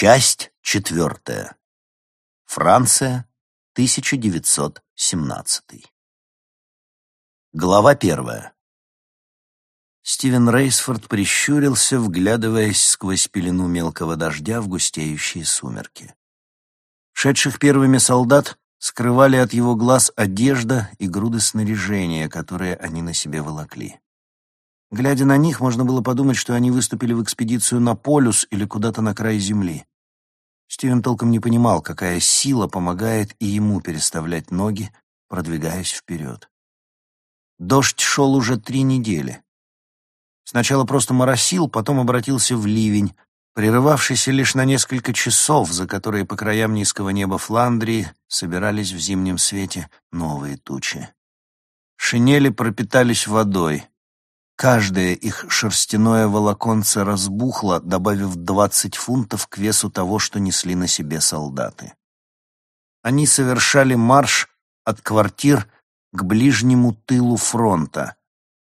Часть четвертая. Франция, 1917. Глава первая. Стивен Рейсфорд прищурился, вглядываясь сквозь пелену мелкого дождя в густеющие сумерки. Шедших первыми солдат скрывали от его глаз одежда и груды снаряжения, которые они на себе волокли. Глядя на них, можно было подумать, что они выступили в экспедицию на полюс или куда-то на край земли. Стивен толком не понимал, какая сила помогает и ему переставлять ноги, продвигаясь вперед. Дождь шел уже три недели. Сначала просто моросил, потом обратился в ливень, прерывавшийся лишь на несколько часов, за которые по краям низкого неба Фландрии собирались в зимнем свете новые тучи. Шинели пропитались водой. Каждое их шерстяное волоконце разбухло, добавив двадцать фунтов к весу того, что несли на себе солдаты. Они совершали марш от квартир к ближнему тылу фронта,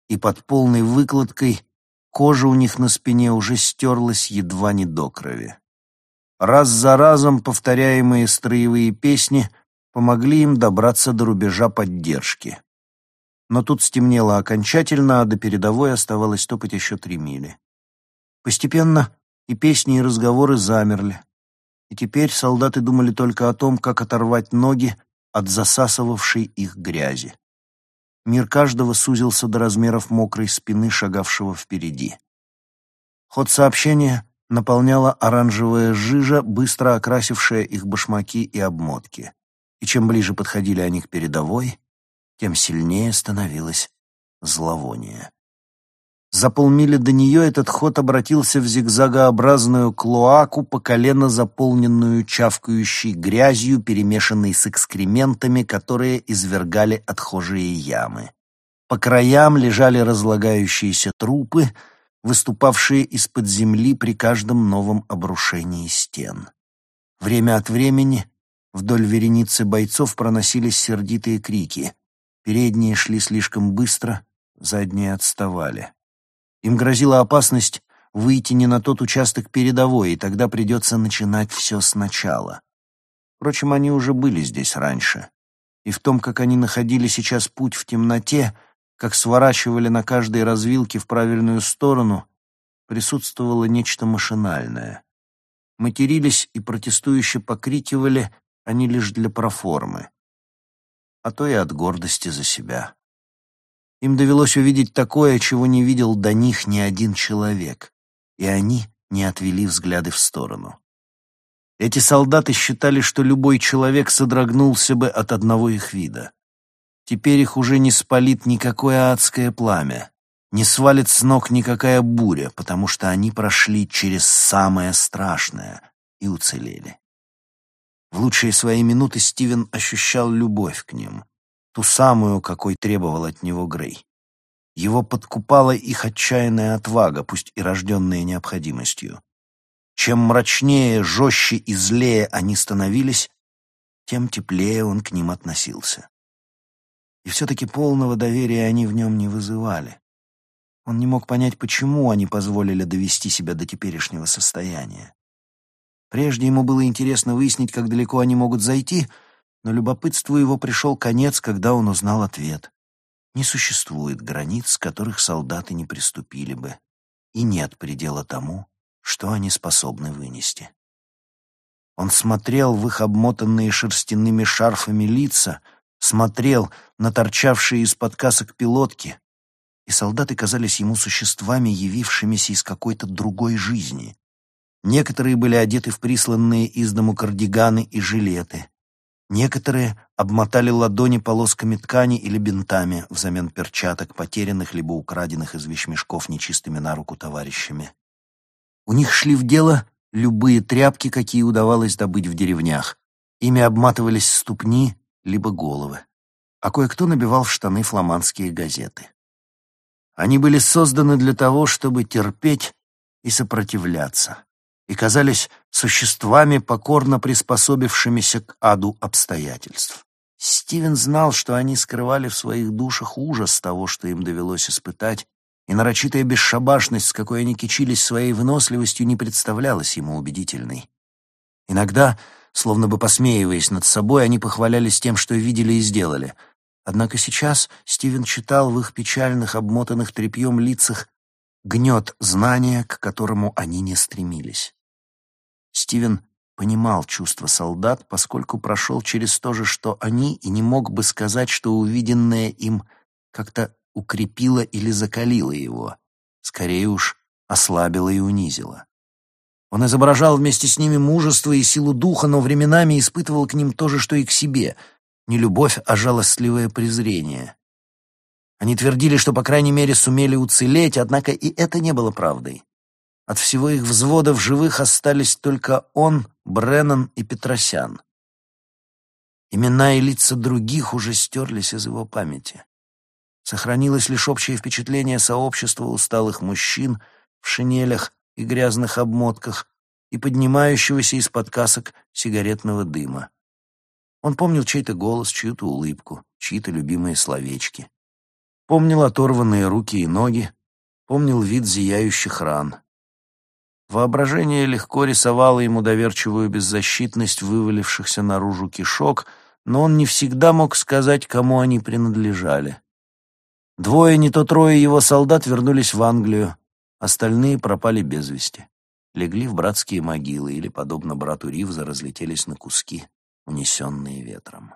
и под полной выкладкой кожа у них на спине уже стерлась едва не до крови. Раз за разом повторяемые строевые песни помогли им добраться до рубежа поддержки но тут стемнело окончательно, а до передовой оставалось топать еще три мили. Постепенно и песни, и разговоры замерли, и теперь солдаты думали только о том, как оторвать ноги от засасывавшей их грязи. Мир каждого сузился до размеров мокрой спины, шагавшего впереди. Ход сообщения наполняла оранжевая жижа, быстро окрасившая их башмаки и обмотки. И чем ближе подходили они к передовой, тем сильнее становилось зловоние. За полмили до нее этот ход обратился в зигзагообразную клоаку, по колено заполненную чавкающей грязью, перемешанной с экскрементами, которые извергали отхожие ямы. По краям лежали разлагающиеся трупы, выступавшие из-под земли при каждом новом обрушении стен. Время от времени вдоль вереницы бойцов проносились сердитые крики. Передние шли слишком быстро, задние отставали. Им грозила опасность выйти не на тот участок передовой, и тогда придется начинать все сначала. Впрочем, они уже были здесь раньше. И в том, как они находили сейчас путь в темноте, как сворачивали на каждой развилке в правильную сторону, присутствовало нечто машинальное. Матерились и протестующе покрикивали они лишь для проформы а то и от гордости за себя. Им довелось увидеть такое, чего не видел до них ни один человек, и они не отвели взгляды в сторону. Эти солдаты считали, что любой человек содрогнулся бы от одного их вида. Теперь их уже не спалит никакое адское пламя, не свалит с ног никакая буря, потому что они прошли через самое страшное и уцелели. В лучшие свои минуты Стивен ощущал любовь к ним, ту самую, какой требовал от него Грей. Его подкупала их отчаянная отвага, пусть и рожденная необходимостью. Чем мрачнее, жестче и злее они становились, тем теплее он к ним относился. И все-таки полного доверия они в нем не вызывали. Он не мог понять, почему они позволили довести себя до теперешнего состояния. Прежде ему было интересно выяснить, как далеко они могут зайти, но любопытству его пришел конец, когда он узнал ответ. Не существует границ, с которых солдаты не приступили бы, и нет предела тому, что они способны вынести. Он смотрел в их обмотанные шерстяными шарфами лица, смотрел на торчавшие из-под касок пилотки, и солдаты казались ему существами, явившимися из какой-то другой жизни, Некоторые были одеты в присланные из дому кардиганы и жилеты. Некоторые обмотали ладони полосками ткани или бинтами взамен перчаток, потерянных либо украденных из вещмешков нечистыми на руку товарищами. У них шли в дело любые тряпки, какие удавалось добыть в деревнях. Ими обматывались ступни либо головы, а кое-кто набивал в штаны фламандские газеты. Они были созданы для того, чтобы терпеть и сопротивляться и казались существами, покорно приспособившимися к аду обстоятельств. Стивен знал, что они скрывали в своих душах ужас того, что им довелось испытать, и нарочитая бесшабашность, с какой они кичились своей выносливостью, не представлялась ему убедительной. Иногда, словно бы посмеиваясь над собой, они похвалялись тем, что видели и сделали. Однако сейчас Стивен читал в их печальных, обмотанных тряпьем лицах гнет знания, к которому они не стремились. Стивен понимал чувства солдат, поскольку прошел через то же, что они, и не мог бы сказать, что увиденное им как-то укрепило или закалило его. Скорее уж, ослабило и унизило. Он изображал вместе с ними мужество и силу духа, но временами испытывал к ним то же, что и к себе — не любовь, а жалостливое презрение. Они твердили, что, по крайней мере, сумели уцелеть, однако и это не было правдой. От всего их взвода в живых остались только он, Бреннан и Петросян. Имена и лица других уже стерлись из его памяти. Сохранилось лишь общее впечатление сообщества усталых мужчин в шинелях и грязных обмотках и поднимающегося из-под касок сигаретного дыма. Он помнил чей-то голос, чью-то улыбку, чьи-то любимые словечки. Помнил оторванные руки и ноги, помнил вид зияющих ран. Воображение легко рисовало ему доверчивую беззащитность вывалившихся наружу кишок, но он не всегда мог сказать, кому они принадлежали. Двое, не то трое его солдат вернулись в Англию, остальные пропали без вести. Легли в братские могилы или, подобно брату Ривза, разлетелись на куски, унесенные ветром.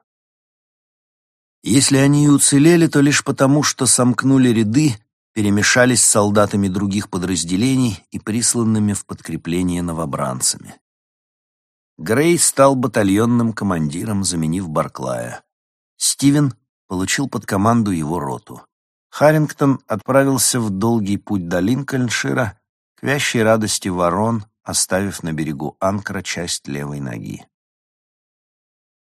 Если они и уцелели, то лишь потому, что сомкнули ряды, перемешались с солдатами других подразделений и присланными в подкрепление новобранцами. Грей стал батальонным командиром, заменив Барклая. Стивен получил под команду его роту. Харрингтон отправился в долгий путь до Линкольншира к вящей радости ворон, оставив на берегу Анкра часть левой ноги.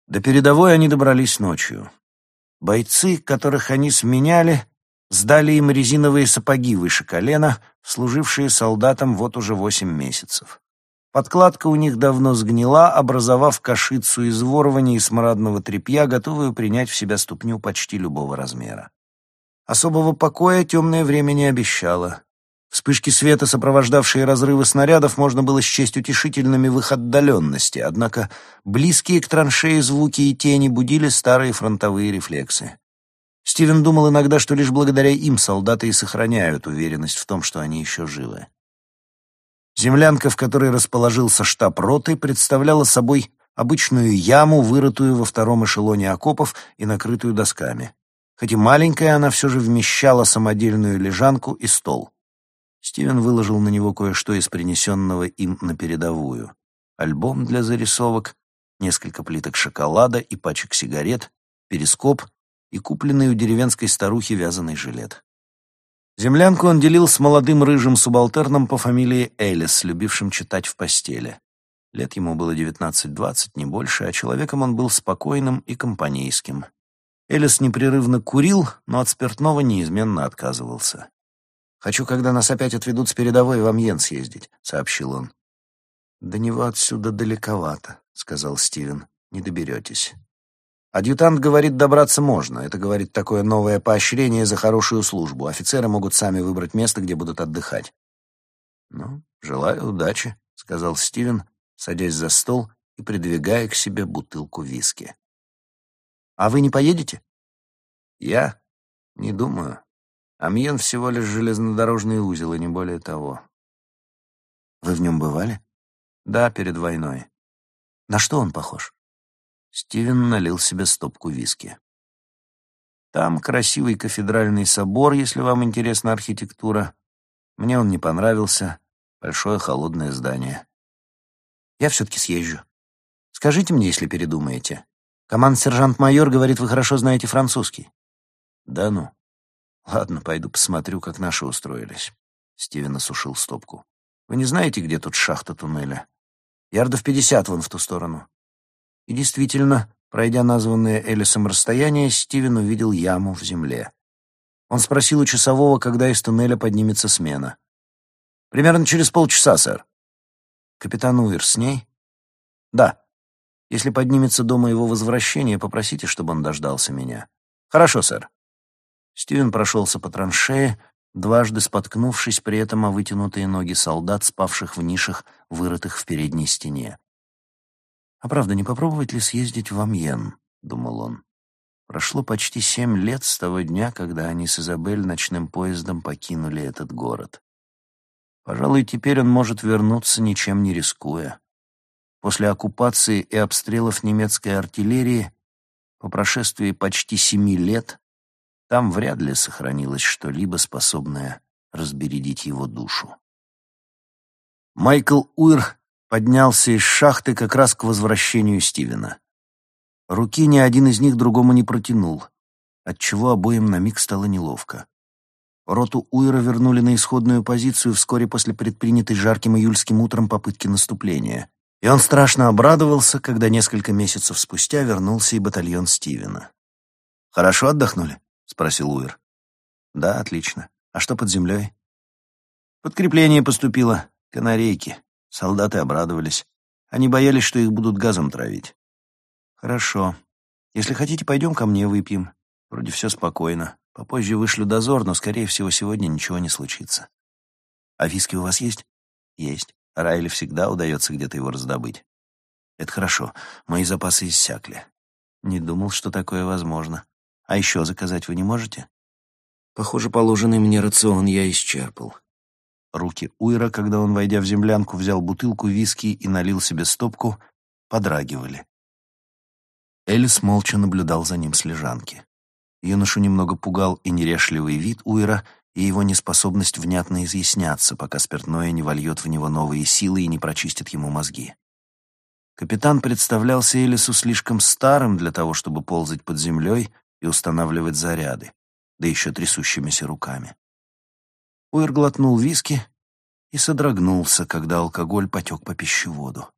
До передовой они добрались ночью. Бойцы, которых они сменяли, сдали им резиновые сапоги выше колена, служившие солдатам вот уже восемь месяцев. Подкладка у них давно сгнила, образовав кашицу из ворвани и смрадного тряпья, готовую принять в себя ступню почти любого размера. Особого покоя темное время не обещало. Вспышки света, сопровождавшие разрывы снарядов, можно было счесть утешительными в их отдаленности, однако близкие к траншеи звуки и тени будили старые фронтовые рефлексы. Стивен думал иногда, что лишь благодаря им солдаты и сохраняют уверенность в том, что они еще живы. Землянка, в которой расположился штаб роты, представляла собой обычную яму, вырытую во втором эшелоне окопов и накрытую досками. Хоть и маленькая, она все же вмещала самодельную лежанку и стол. Стивен выложил на него кое-что из принесенного им на передовую. Альбом для зарисовок, несколько плиток шоколада и пачек сигарет, перископ и купленный у деревенской старухи вязаный жилет. Землянку он делил с молодым рыжим субалтерном по фамилии Элис, любившим читать в постели. Лет ему было девятнадцать-двадцать, не больше, а человеком он был спокойным и компанейским. Элис непрерывно курил, но от спиртного неизменно отказывался. «Хочу, когда нас опять отведут с передовой, в Амьен съездить», — сообщил он. «До него отсюда далековато», — сказал Стивен. «Не доберетесь». «Адъютант говорит, добраться можно. Это, говорит, такое новое поощрение за хорошую службу. Офицеры могут сами выбрать место, где будут отдыхать». «Ну, желаю удачи», — сказал Стивен, садясь за стол и придвигая к себе бутылку виски. «А вы не поедете?» «Я? Не думаю. Амьен всего лишь железнодорожный узел, и не более того. Вы в нем бывали? Да, перед войной. На что он похож? Стивен налил себе стопку виски. Там красивый кафедральный собор, если вам интересна архитектура. Мне он не понравился. Большое холодное здание. Я все-таки съезжу. Скажите мне, если передумаете. Команд-сержант-майор говорит, вы хорошо знаете французский. Да ну. Ладно, пойду посмотрю, как наши устроились. Стивен осушил стопку. Вы не знаете, где тут шахта туннеля? Ярдов пятьдесят вон в ту сторону. И действительно, пройдя названное Элисом расстояние, Стивен увидел яму в земле. Он спросил у часового, когда из туннеля поднимется смена. «Примерно через полчаса, сэр». «Капитан Уир с ней?» «Да. Если поднимется до моего возвращения, попросите, чтобы он дождался меня». «Хорошо, сэр». Стивен прошелся по траншее, дважды споткнувшись при этом о вытянутые ноги солдат, спавших в нишах, вырытых в передней стене. А правда, не попробовать ли съездить в Амьен, думал он. Прошло почти семь лет с того дня, когда они с Изабель ночным поездом покинули этот город. Пожалуй, теперь он может вернуться, ничем не рискуя. После оккупации и обстрелов немецкой артиллерии, по прошествии почти семи лет, там вряд ли сохранилось что-либо, способное разбередить его душу. Майкл Уир поднялся из шахты как раз к возвращению Стивена. Руки ни один из них другому не протянул, отчего обоим на миг стало неловко. Роту Уира вернули на исходную позицию вскоре после предпринятой жарким июльским утром попытки наступления. И он страшно обрадовался, когда несколько месяцев спустя вернулся и батальон Стивена. «Хорошо отдохнули?» — спросил Уир. «Да, отлично. А что под землей?» «Подкрепление поступило. Канарейки. Солдаты обрадовались. Они боялись, что их будут газом травить. «Хорошо. Если хотите, пойдем ко мне выпьем. Вроде все спокойно. Попозже вышлю дозор, но, скорее всего, сегодня ничего не случится. А виски у вас есть? Есть. Райли всегда удается где-то его раздобыть. Это хорошо. Мои запасы иссякли. Не думал, что такое возможно. А еще заказать вы не можете? Похоже, положенный мне рацион я исчерпал. Руки Уира, когда он, войдя в землянку, взял бутылку виски и налил себе стопку, подрагивали. Элис молча наблюдал за ним с лежанки. Юношу немного пугал и нерешливый вид Уира, и его неспособность внятно изъясняться, пока спиртное не вольет в него новые силы и не прочистит ему мозги. Капитан представлялся Элису слишком старым для того, чтобы ползать под землей и устанавливать заряды, да еще трясущимися руками. Уир глотнул виски и содрогнулся, когда алкоголь потек по пищеводу.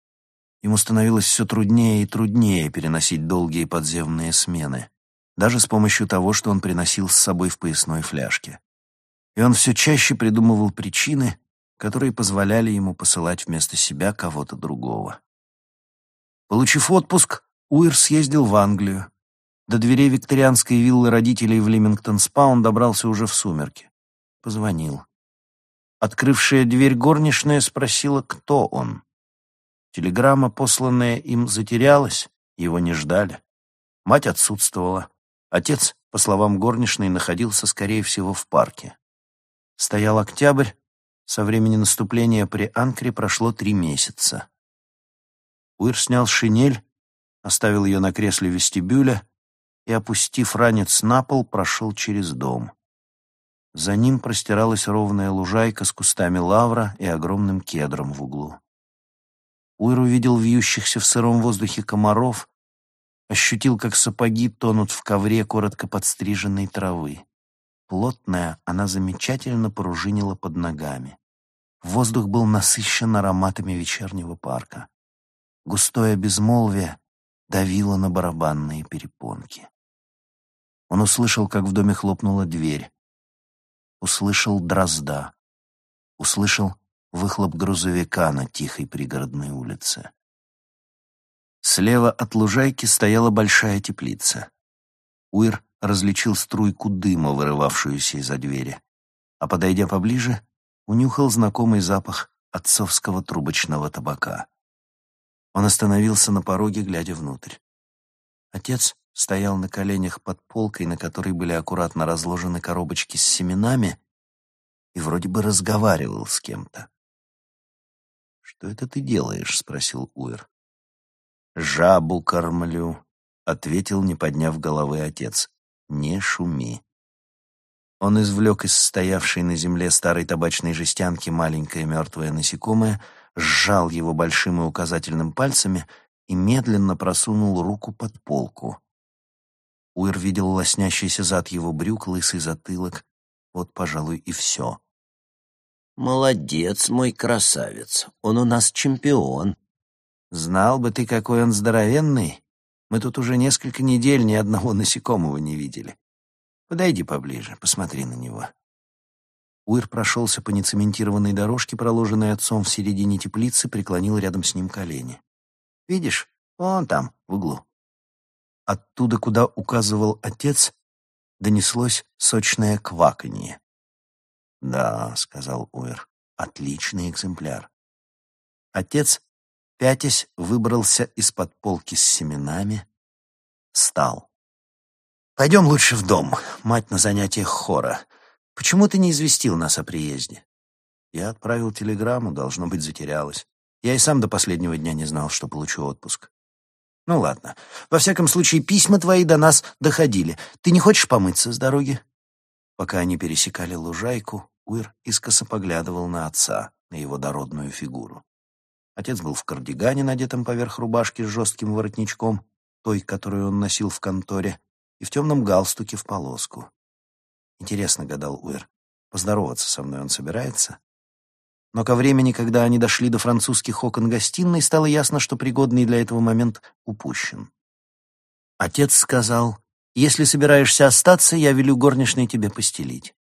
Ему становилось все труднее и труднее переносить долгие подземные смены, даже с помощью того, что он приносил с собой в поясной фляжке. И он все чаще придумывал причины, которые позволяли ему посылать вместо себя кого-то другого. Получив отпуск, Уир съездил в Англию. До дверей викторианской виллы родителей в Лимингтон-спа он добрался уже в сумерки. Позвонил. Открывшая дверь горничная спросила, кто он. Телеграмма, посланная им, затерялась, его не ждали. Мать отсутствовала. Отец, по словам горничной, находился, скорее всего, в парке. Стоял октябрь, со времени наступления при Анкре прошло три месяца. Уир снял шинель, оставил ее на кресле вестибюля и, опустив ранец на пол, прошел через дом. За ним простиралась ровная лужайка с кустами лавра и огромным кедром в углу. Уир увидел вьющихся в сыром воздухе комаров, ощутил, как сапоги тонут в ковре коротко подстриженной травы. Плотная, она замечательно пружинила под ногами. Воздух был насыщен ароматами вечернего парка. Густое безмолвие давило на барабанные перепонки. Он услышал, как в доме хлопнула дверь. Услышал дрозда. Услышал выхлоп грузовика на тихой пригородной улице. Слева от лужайки стояла большая теплица. Уир различил струйку дыма, вырывавшуюся из-за двери, а, подойдя поближе, унюхал знакомый запах отцовского трубочного табака. Он остановился на пороге, глядя внутрь. Отец стоял на коленях под полкой, на которой были аккуратно разложены коробочки с семенами, и вроде бы разговаривал с кем-то. «Что это ты делаешь?» — спросил Уэр. «Жабу кормлю», — ответил, не подняв головы отец. «Не шуми». Он извлек из стоявшей на земле старой табачной жестянки маленькое мертвое насекомое, сжал его большим и указательным пальцами и медленно просунул руку под полку. Уир видел лоснящийся зад его брюк, лысый затылок. Вот, пожалуй, и все. Молодец, мой красавец. Он у нас чемпион. Знал бы ты, какой он здоровенный. Мы тут уже несколько недель ни одного насекомого не видели. Подойди поближе, посмотри на него. Уир прошелся по нецементированной дорожке, проложенной отцом в середине теплицы, преклонил рядом с ним колени. Видишь, вон там, в углу. Оттуда, куда указывал отец, донеслось сочное кваканье. «Да», — сказал Уэр, — «отличный экземпляр». Отец пятясь, выбрался из-под полки с семенами, встал. «Пойдем лучше в дом, мать на занятиях хора. Почему ты не известил нас о приезде?» Я отправил телеграмму, должно быть, затерялась. Я и сам до последнего дня не знал, что получу отпуск. Ну ладно. Во всяком случае, письма твои до нас доходили. Ты не хочешь помыться с дороги? Пока они пересекали лужайку, Уир искоса поглядывал на отца, на его дородную фигуру. Отец был в кардигане, надетом поверх рубашки с жестким воротничком, той, которую он носил в конторе, и в темном галстуке в полоску. Интересно, гадал Уир, поздороваться со мной он собирается? Но ко времени, когда они дошли до французских окон гостиной, стало ясно, что пригодный для этого момент упущен. Отец сказал, «Если собираешься остаться, я велю горничной тебе постелить».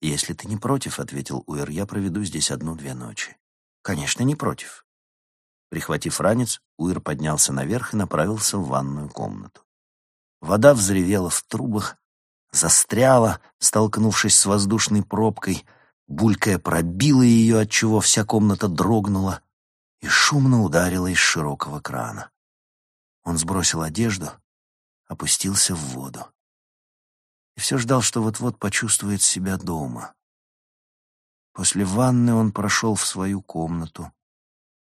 «Если ты не против», — ответил Уэр, — «я проведу здесь одну-две ночи». «Конечно, не против». Прихватив ранец, Уир поднялся наверх и направился в ванную комнату. Вода взревела в трубах, застряла, столкнувшись с воздушной пробкой — булькая пробила ее, отчего вся комната дрогнула и шумно ударила из широкого крана. Он сбросил одежду, опустился в воду. И все ждал, что вот-вот почувствует себя дома. После ванны он прошел в свою комнату,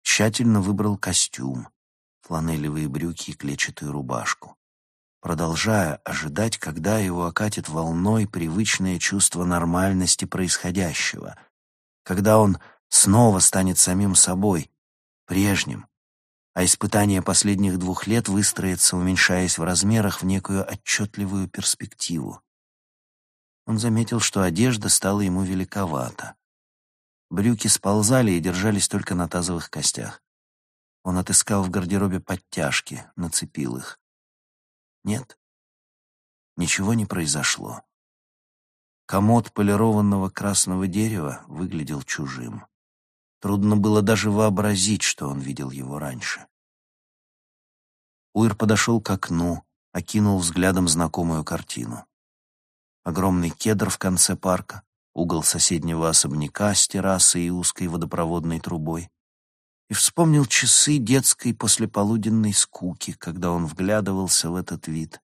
тщательно выбрал костюм, фланелевые брюки и клетчатую рубашку продолжая ожидать, когда его окатит волной привычное чувство нормальности происходящего, когда он снова станет самим собой, прежним, а испытание последних двух лет выстроится, уменьшаясь в размерах, в некую отчетливую перспективу. Он заметил, что одежда стала ему великовата. Брюки сползали и держались только на тазовых костях. Он отыскал в гардеробе подтяжки, нацепил их. Нет, ничего не произошло. Комод полированного красного дерева выглядел чужим. Трудно было даже вообразить, что он видел его раньше. Уир подошел к окну, окинул взглядом знакомую картину. Огромный кедр в конце парка, угол соседнего особняка с террасой и узкой водопроводной трубой, и вспомнил часы детской послеполуденной скуки, когда он вглядывался в этот вид.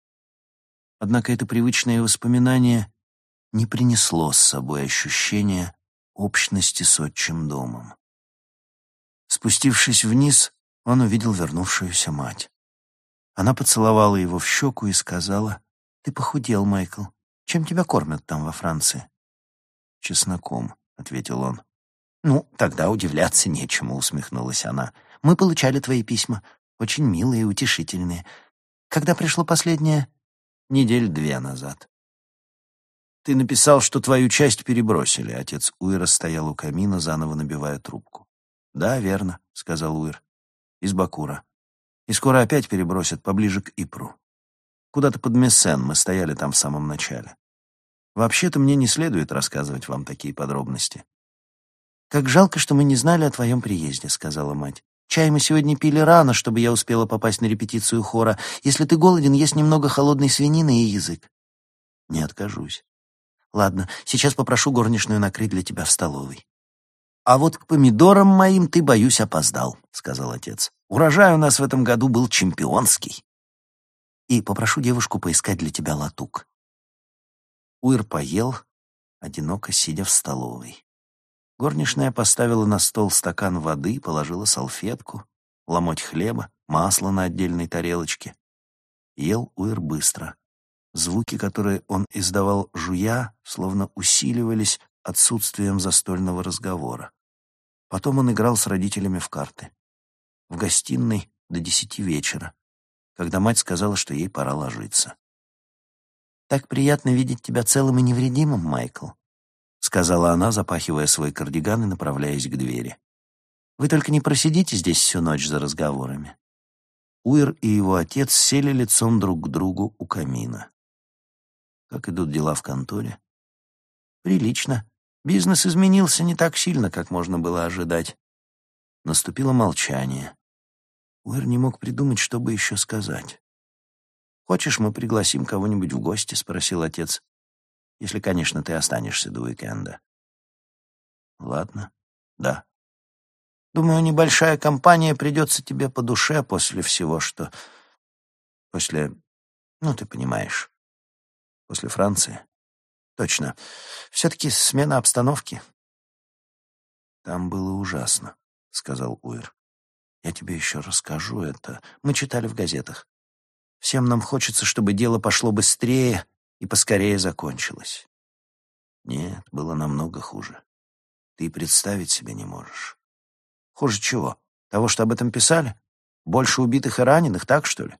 Однако это привычное воспоминание не принесло с собой ощущения общности с отчим домом. Спустившись вниз, он увидел вернувшуюся мать. Она поцеловала его в щеку и сказала, «Ты похудел, Майкл. Чем тебя кормят там во Франции?» «Чесноком», — ответил он. «Ну, тогда удивляться нечему», — усмехнулась она. «Мы получали твои письма. Очень милые и утешительные. Когда пришло последнее?» «Недель две назад». «Ты написал, что твою часть перебросили», — отец Уира стоял у камина, заново набивая трубку. «Да, верно», — сказал Уир. «Из Бакура. И скоро опять перебросят поближе к Ипру. Куда-то под Мессен, мы стояли там в самом начале. Вообще-то мне не следует рассказывать вам такие подробности. «Как жалко, что мы не знали о твоем приезде», — сказала мать. «Чай мы сегодня пили рано, чтобы я успела попасть на репетицию хора. Если ты голоден, есть немного холодной свинины и язык». «Не откажусь». «Ладно, сейчас попрошу горничную накрыть для тебя в столовой». «А вот к помидорам моим ты, боюсь, опоздал», — сказал отец. «Урожай у нас в этом году был чемпионский». «И попрошу девушку поискать для тебя латук». Уир поел, одиноко сидя в столовой. Горничная поставила на стол стакан воды, положила салфетку, ломоть хлеба, масло на отдельной тарелочке. Ел Уир быстро. Звуки, которые он издавал жуя, словно усиливались отсутствием застольного разговора. Потом он играл с родителями в карты. В гостиной до десяти вечера, когда мать сказала, что ей пора ложиться. «Так приятно видеть тебя целым и невредимым, Майкл», — сказала она, запахивая свой кардиган и направляясь к двери. «Вы только не просидите здесь всю ночь за разговорами». Уир и его отец сели лицом друг к другу у камина. «Как идут дела в конторе?» «Прилично. Бизнес изменился не так сильно, как можно было ожидать». Наступило молчание. Уир не мог придумать, что бы еще сказать. «Хочешь, мы пригласим кого-нибудь в гости?» — спросил отец. Если, конечно, ты останешься до уикенда. Ладно. Да. Думаю, небольшая компания придется тебе по душе после всего, что... После... Ну, ты понимаешь. После Франции. Точно. Все-таки смена обстановки. Там было ужасно, — сказал Уир. Я тебе еще расскажу это. Мы читали в газетах. Всем нам хочется, чтобы дело пошло быстрее и поскорее закончилось. Нет, было намного хуже. Ты представить себе не можешь. Хуже чего? Того, что об этом писали? Больше убитых и раненых, так что ли?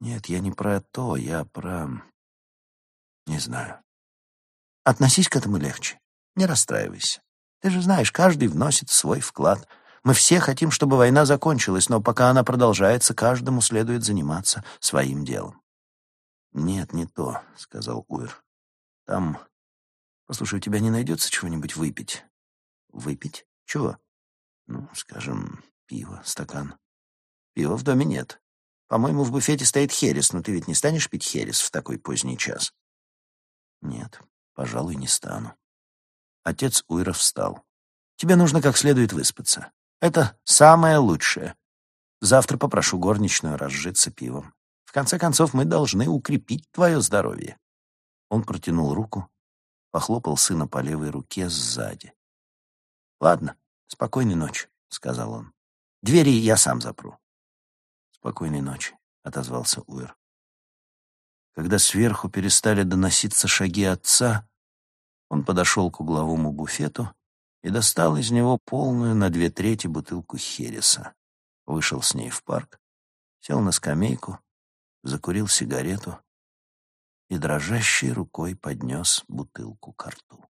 Нет, я не про то, я про... Не знаю. Относись к этому легче. Не расстраивайся. Ты же знаешь, каждый вносит свой вклад. Мы все хотим, чтобы война закончилась, но пока она продолжается, каждому следует заниматься своим делом. «Нет, не то», — сказал Уир. «Там... Послушай, у тебя не найдется чего-нибудь выпить?» «Выпить? Чего?» «Ну, скажем, пиво, стакан». «Пива в доме нет. По-моему, в буфете стоит херес, но ты ведь не станешь пить херес в такой поздний час?» «Нет, пожалуй, не стану». Отец Уира встал. «Тебе нужно как следует выспаться. Это самое лучшее. Завтра попрошу горничную разжиться пивом. В конце концов, мы должны укрепить твое здоровье». Он протянул руку, похлопал сына по левой руке сзади. «Ладно, спокойной ночи», — сказал он. «Двери я сам запру». «Спокойной ночи», — отозвался Уэр. Когда сверху перестали доноситься шаги отца, он подошел к угловому буфету и достал из него полную на две трети бутылку хереса. Вышел с ней в парк, сел на скамейку, закурил сигарету и дрожащей рукой поднес бутылку к рту.